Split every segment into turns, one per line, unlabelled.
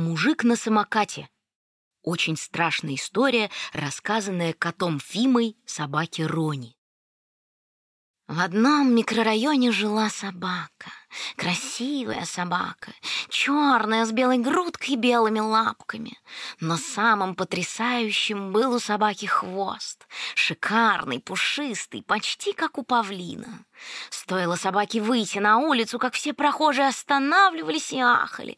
Мужик на самокате. Очень страшная история, рассказанная котом Фимой собаке Рони. В одном микрорайоне жила собака. Красивая собака, черная, с белой грудкой и белыми лапками. Но самым потрясающим был у собаки хвост. Шикарный, пушистый, почти как у павлина. Стоило собаке выйти на улицу, как все прохожие останавливались и ахали.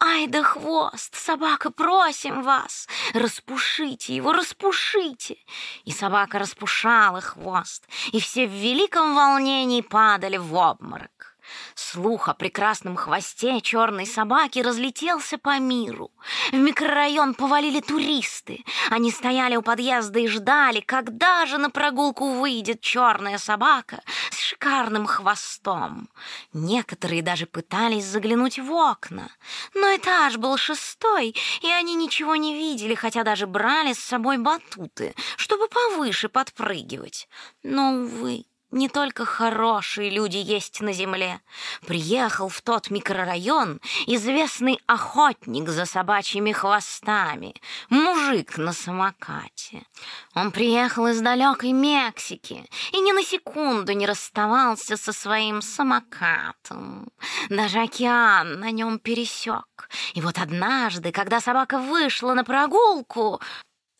«Ай да хвост! Собака, просим вас! Распушите его, распушите!» И собака распушала хвост, и все в великом волнении падали в обморок. Слух о прекрасном хвосте черной собаки разлетелся по миру. В микрорайон повалили туристы. Они стояли у подъезда и ждали, когда же на прогулку выйдет черная собака с шикарным хвостом. Некоторые даже пытались заглянуть в окна. Но этаж был шестой, и они ничего не видели, хотя даже брали с собой батуты, чтобы повыше подпрыгивать. Но, увы, не только хорошие люди есть на земле. Приехал в тот микрорайон известный охотник за собачьими хвостами, мужик на самокате. Он приехал из далекой Мексики и ни на секунду не расставался со своим самокатом. Даже океан на нем пересек. И вот однажды, когда собака вышла на прогулку,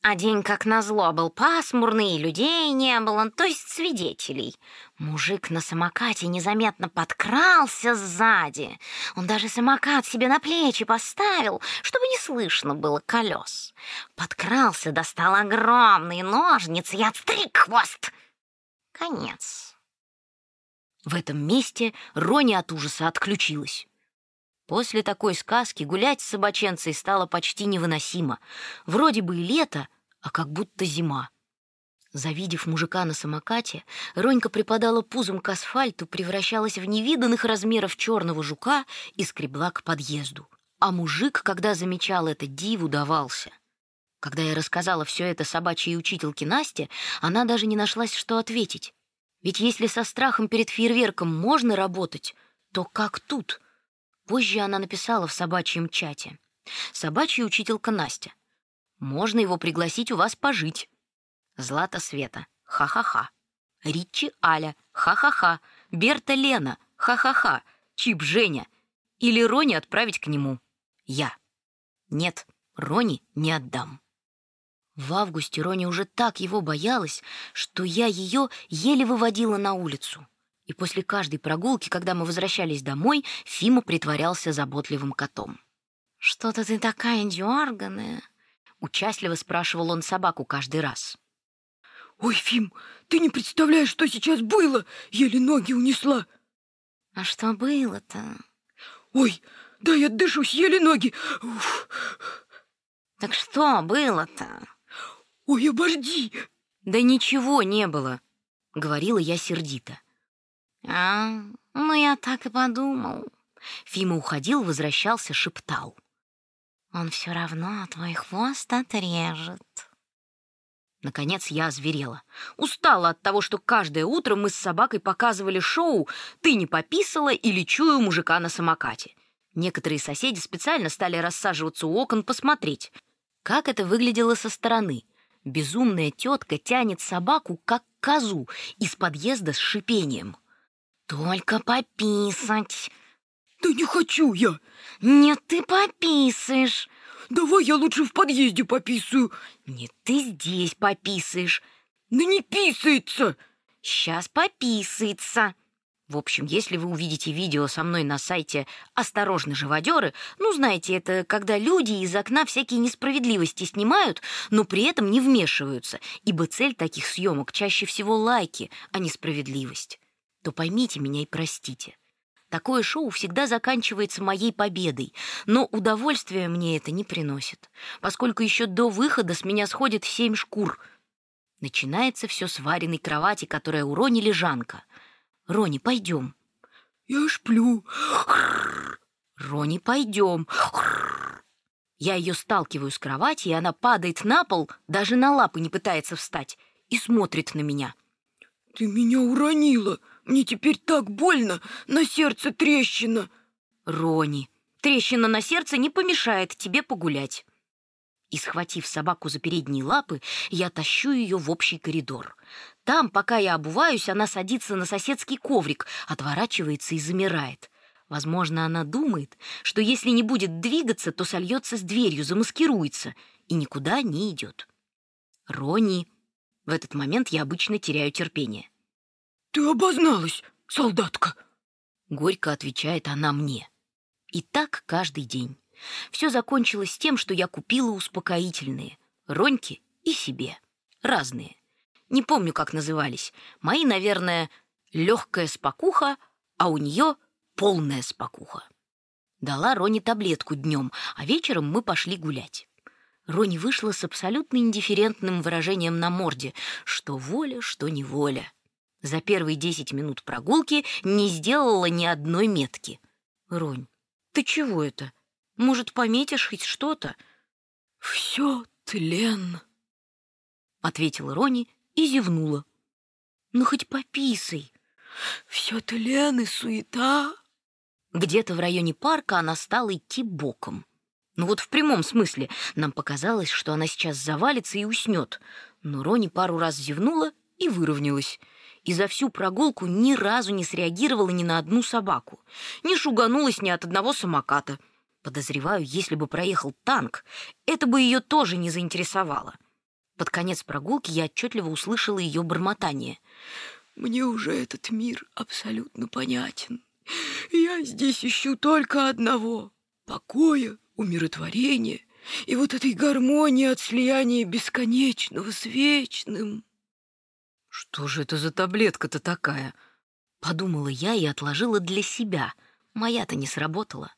а день, как назло, был пасмурный, людей не было, то есть свидетелей. Мужик на самокате незаметно подкрался сзади. Он даже самокат себе на плечи поставил, чтобы не слышно было колес. Подкрался, достал огромные ножницы и отстриг хвост. Конец. В этом месте Рони от ужаса отключилась. После такой сказки гулять с собаченцей стало почти невыносимо. Вроде бы и лето, а как будто зима. Завидев мужика на самокате, Ронька припадала пузом к асфальту, превращалась в невиданных размеров черного жука и скребла к подъезду. А мужик, когда замечал это, диву давался. Когда я рассказала все это собачьей учительке Насте, она даже не нашлась, что ответить. Ведь если со страхом перед фейерверком можно работать, то как тут? Позже она написала в собачьем чате. Собачья учителька Настя — можно его пригласить у вас пожить. Злата Света. Ха-ха-ха. Ричи Аля. Ха-ха-ха. Берта Лена. Ха-ха-ха. Чип Женя. Или Рони отправить к нему. Я. Нет, Рони не отдам. В августе Рони уже так его боялась, что я ее еле выводила на улицу. И после каждой прогулки, когда мы возвращались домой, Фима притворялся заботливым котом. «Что-то ты такая дерганая», Участливо спрашивал он собаку каждый раз.
«Ой, Фим, ты не представляешь, что сейчас было! Еле ноги унесла!»
«А что было-то?»
«Ой, да я дышусь, еле ноги! Уф.
«Так что было-то?»
«Ой, обожди!»
«Да ничего не было», — говорила я сердито. «А, ну я так и подумал». Фима уходил, возвращался, шептал. Он все равно твой хвост отрежет. Наконец я озверела. Устала от того, что каждое утро мы с собакой показывали шоу «Ты не пописала» или «Чую мужика на самокате». Некоторые соседи специально стали рассаживаться у окон посмотреть, как это выглядело со стороны. Безумная тетка тянет собаку, как козу, из подъезда с шипением. «Только пописать!»
«Да не хочу я!»
«Нет, ты пописаешь!»
«Давай я лучше в подъезде пописаю!»
«Нет, ты здесь пописаешь!»
«Да не писается!»
«Сейчас пописается!» В общем, если вы увидите видео со мной на сайте «Осторожно, живодеры», ну, знаете, это когда люди из окна всякие несправедливости снимают, но при этом не вмешиваются, ибо цель таких съемок чаще всего лайки, а не справедливость, то поймите меня и простите. Такое шоу всегда заканчивается моей победой, но удовольствия мне это не приносит, поскольку еще до выхода с меня сходит семь шкур. Начинается все с вареной кровати, которая у Рони лежанка. «Рони, пойдем».
«Я шплю».
«Рони, пойдем». Я ее сталкиваю с кровати, и она падает на пол, даже на лапы не пытается встать, и смотрит на меня.
«Ты меня уронила!» Мне теперь так больно, на сердце трещина.
Рони, Трещина на сердце не помешает тебе погулять. И, схватив собаку за передние лапы, я тащу ее в общий коридор. Там, пока я обуваюсь, она садится на соседский коврик, отворачивается и замирает. Возможно, она думает, что если не будет двигаться, то сольется с дверью, замаскируется и никуда не идет. Рони. В этот момент я обычно теряю терпение.
Ты обозналась, солдатка.
Горько отвечает она мне. И так каждый день. Все закончилось тем, что я купила успокоительные. Роньке и себе. Разные. Не помню, как назывались. Мои, наверное, легкая спокуха, а у нее полная спокуха. Дала Роне таблетку днем, а вечером мы пошли гулять. Рони вышла с абсолютно индифферентным выражением на морде, что воля, что неволя. За первые десять минут прогулки не сделала ни одной метки. Ронь, ты чего это? Может, пометишь хоть что-то?
Все тлен,
ответила Рони и зевнула. Ну хоть пописай.
Все тлен и суета.
Где-то в районе парка она стала идти боком. Ну вот в прямом смысле. Нам показалось, что она сейчас завалится и уснет. Но Рони пару раз зевнула и выровнялась. И за всю прогулку ни разу не среагировала ни на одну собаку. Не шуганулась ни от одного самоката. Подозреваю, если бы проехал танк, это бы ее тоже не заинтересовало. Под конец прогулки я отчетливо услышала ее бормотание.
«Мне уже этот мир абсолютно понятен. Я здесь ищу только одного — покоя, умиротворения и вот этой гармонии от слияния бесконечного с вечным».
«Что же это за таблетка-то такая?» Подумала я и отложила для себя. Моя-то не сработала.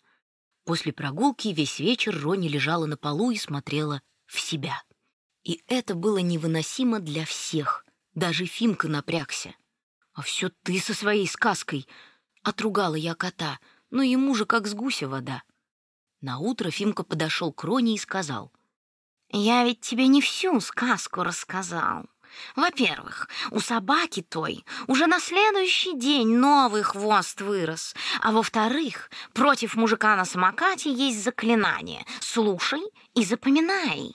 После прогулки весь вечер Рони лежала на полу и смотрела в себя. И это было невыносимо для всех. Даже Фимка напрягся. «А все ты со своей сказкой!» Отругала я кота, но ему же как с гуся вода. На утро Фимка подошел к Роне и сказал. «Я ведь тебе не всю сказку рассказал. Во-первых, у собаки той уже на следующий день новый хвост вырос. А во-вторых, против мужика на самокате есть заклинание. Слушай и запоминай.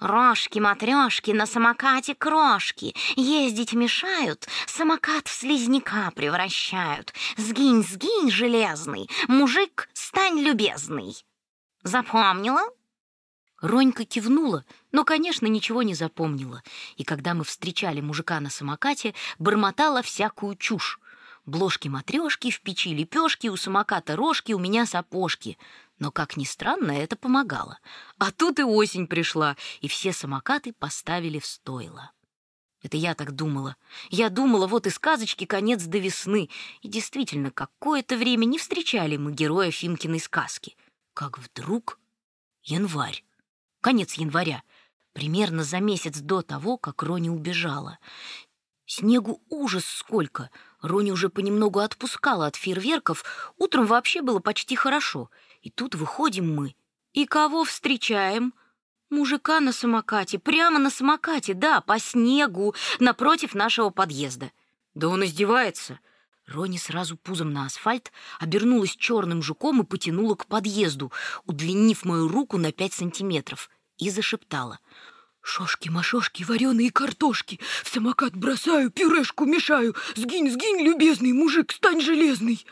Рожки-матрешки на самокате крошки. Ездить мешают, самокат в слизняка превращают. Сгинь, сгинь, железный, мужик, стань любезный. Запомнила? Ронька кивнула, но, конечно, ничего не запомнила. И когда мы встречали мужика на самокате, бормотала всякую чушь. Бложки-матрешки, в печи лепешки, у самоката рожки, у меня сапожки. Но, как ни странно, это помогало. А тут и осень пришла, и все самокаты поставили в стойло. Это я так думала. Я думала, вот и сказочки конец до весны. И действительно, какое-то время не встречали мы героя Фимкиной сказки. Как вдруг январь конец января, примерно за месяц до того, как Рони убежала. Снегу ужас сколько. Рони уже понемногу отпускала от фейерверков. Утром вообще было почти хорошо. И тут выходим мы. И кого встречаем? Мужика на самокате, прямо на самокате, да, по снегу, напротив нашего подъезда. Да он издевается. Рони сразу пузом на асфальт, обернулась черным жуком и потянула к подъезду, удлинив мою руку на пять сантиметров, и зашептала.
«Шошки-машошки, вареные картошки, в самокат бросаю, пюрешку мешаю. Сгинь, сгинь, любезный мужик, стань железный!»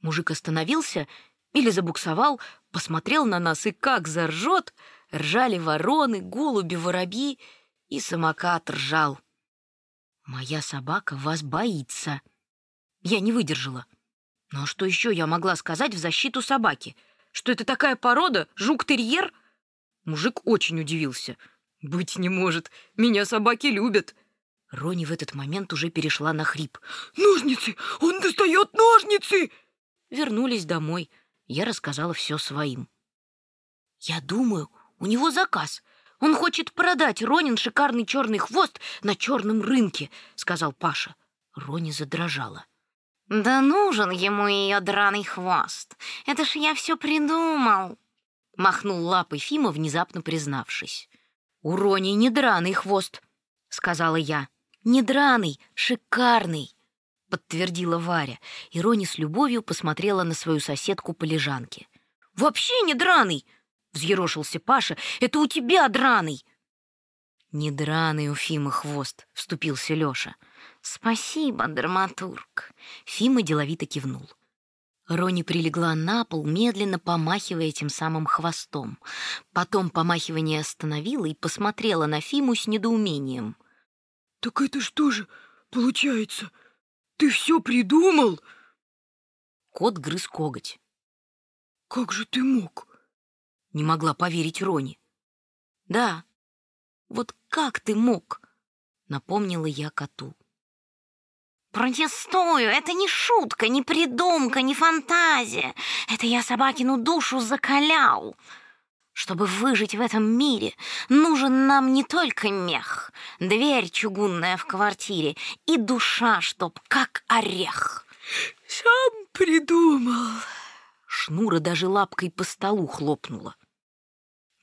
Мужик остановился или забуксовал, посмотрел на нас и как заржет. Ржали вороны, голуби, воробьи, и самокат ржал. «Моя собака вас боится», я не выдержала. Ну а что еще я могла сказать в защиту собаки? Что это такая порода, жук-терьер? Мужик очень удивился. Быть не может, меня собаки любят. Рони в этот момент уже перешла на хрип.
Ножницы! Он достает ножницы!
Вернулись домой. Я рассказала все своим. Я думаю, у него заказ. Он хочет продать Ронин шикарный черный хвост на черном рынке, сказал Паша. Рони задрожала. «Да нужен ему ее драный хвост. Это ж я все придумал!» Махнул лапой Фима, внезапно признавшись. «У Рони не хвост», — сказала я. «Не драный, шикарный», — подтвердила Варя, и Рони с любовью посмотрела на свою соседку по лежанке. Вообще не драный!» — взъерошился Паша. «Это у тебя драный!» «Не драный у Фимы хвост», — вступился Лёша. «Спасибо, драматург!» Фима деловито кивнул. Рони прилегла на пол, медленно помахивая тем самым хвостом. Потом помахивание остановила и посмотрела на Фиму с недоумением.
«Так это что же получается? Ты все придумал?»
Кот грыз коготь.
«Как же ты мог?»
Не могла поверить Рони. «Да, вот как ты мог?» Напомнила я коту. «Протестую! Это не шутка, не придумка, не фантазия. Это я собакину душу закалял. Чтобы выжить в этом мире, нужен нам не только мех, дверь чугунная в квартире и душа, чтоб как орех».
«Сам придумал!»
Шнура даже лапкой по столу хлопнула.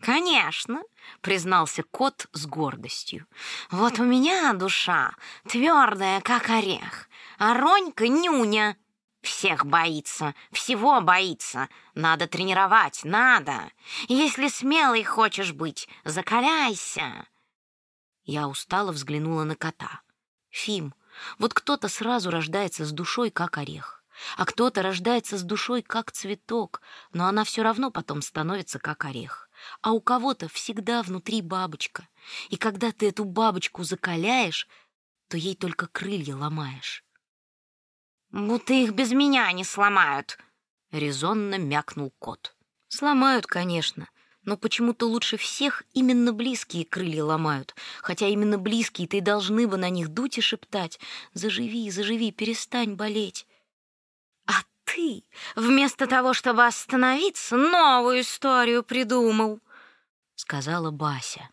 «Конечно», — признался кот с гордостью. «Вот у меня душа твердая, как орех, а Ронька нюня. Всех боится, всего боится. Надо тренировать, надо. Если смелый хочешь быть, закаляйся». Я устало взглянула на кота. «Фим, вот кто-то сразу рождается с душой, как орех, а кто-то рождается с душой, как цветок, но она все равно потом становится, как орех а у кого-то всегда внутри бабочка. И когда ты эту бабочку закаляешь, то ей только крылья ломаешь. «Будто их без меня не сломают», — резонно мякнул кот. «Сломают, конечно, но почему-то лучше всех именно близкие крылья ломают, хотя именно близкие-то и должны бы на них дуть и шептать «Заживи, заживи, перестань болеть». Ты, вместо того, чтобы остановиться, новую историю придумал, сказала Бася.